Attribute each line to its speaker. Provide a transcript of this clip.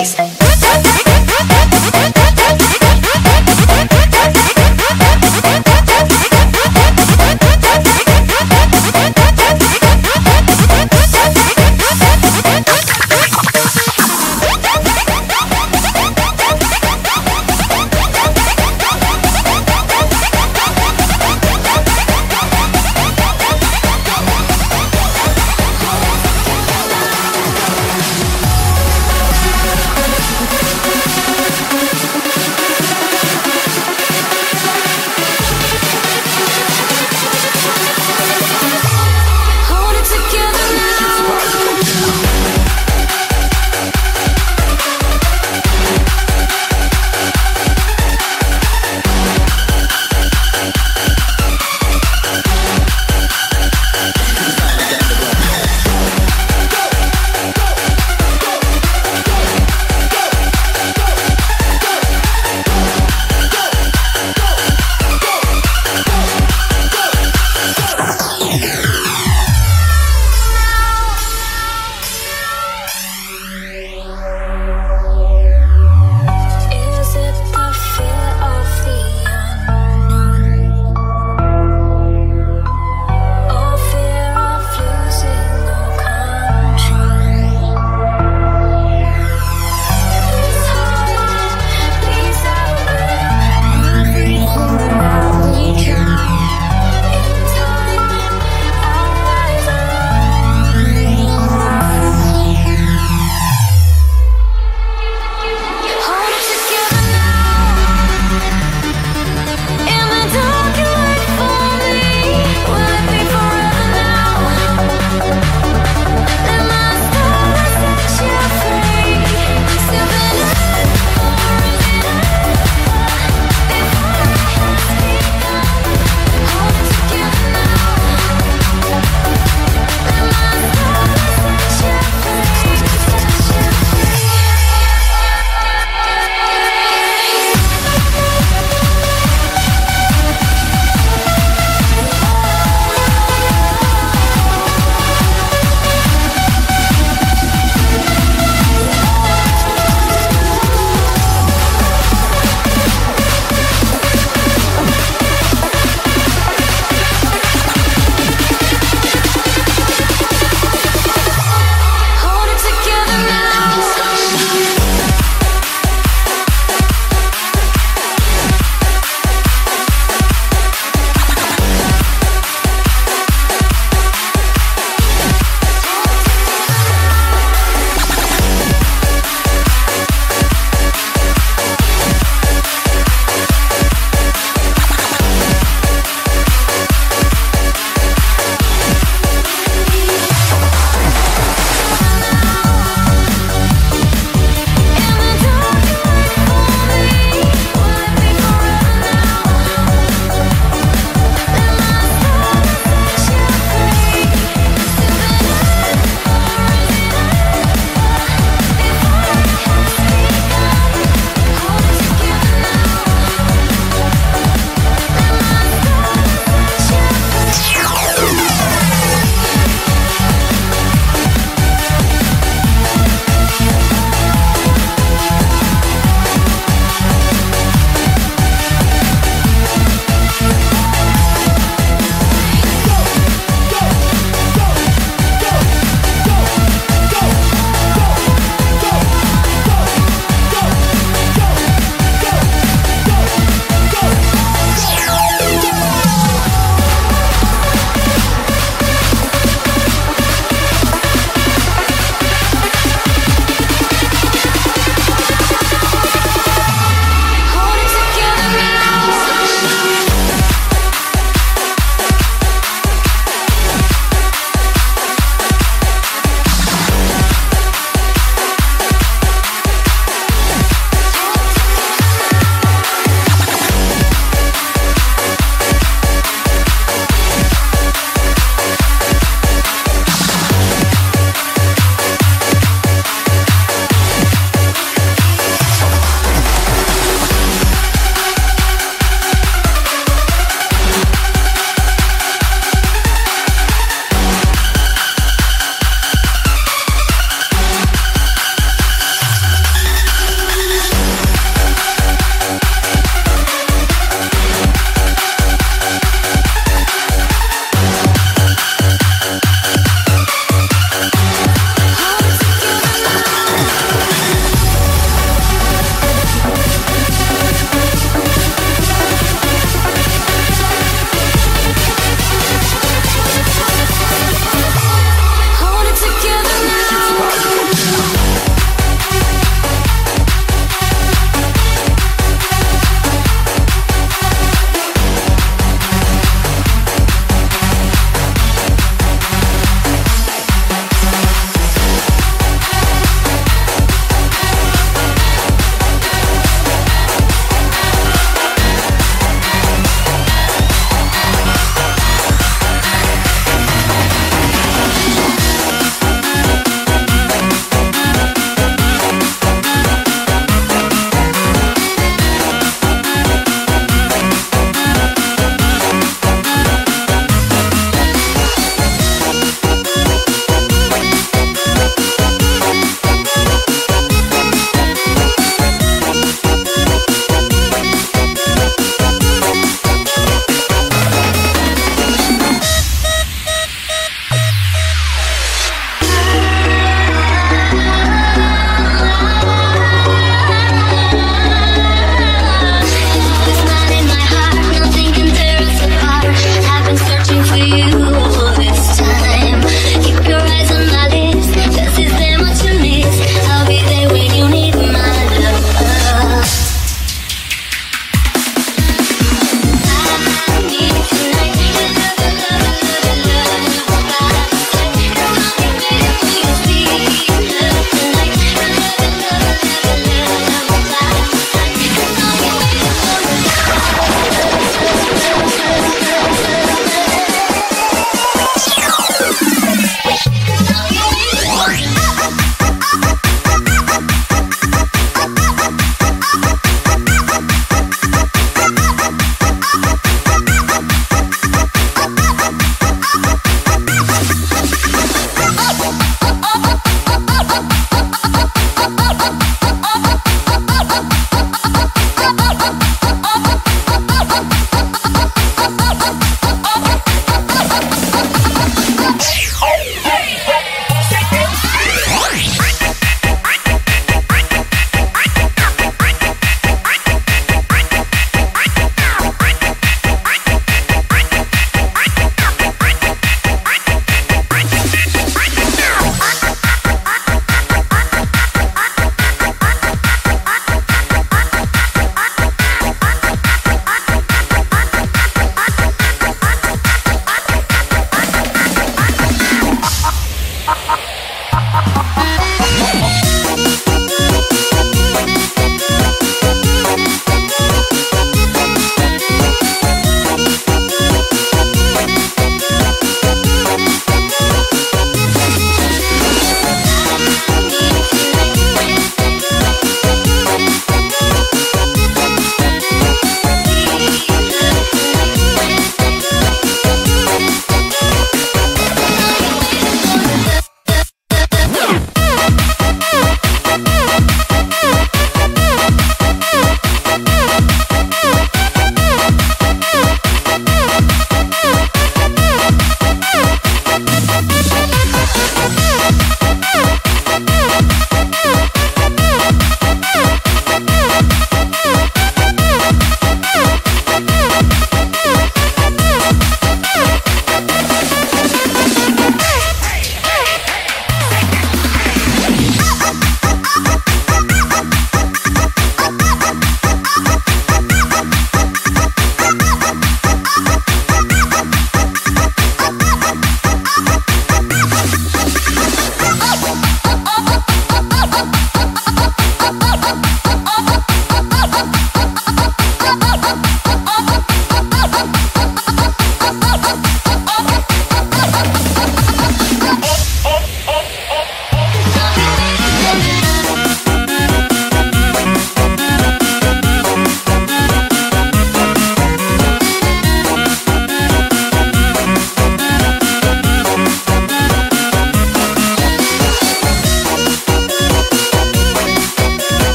Speaker 1: Jason.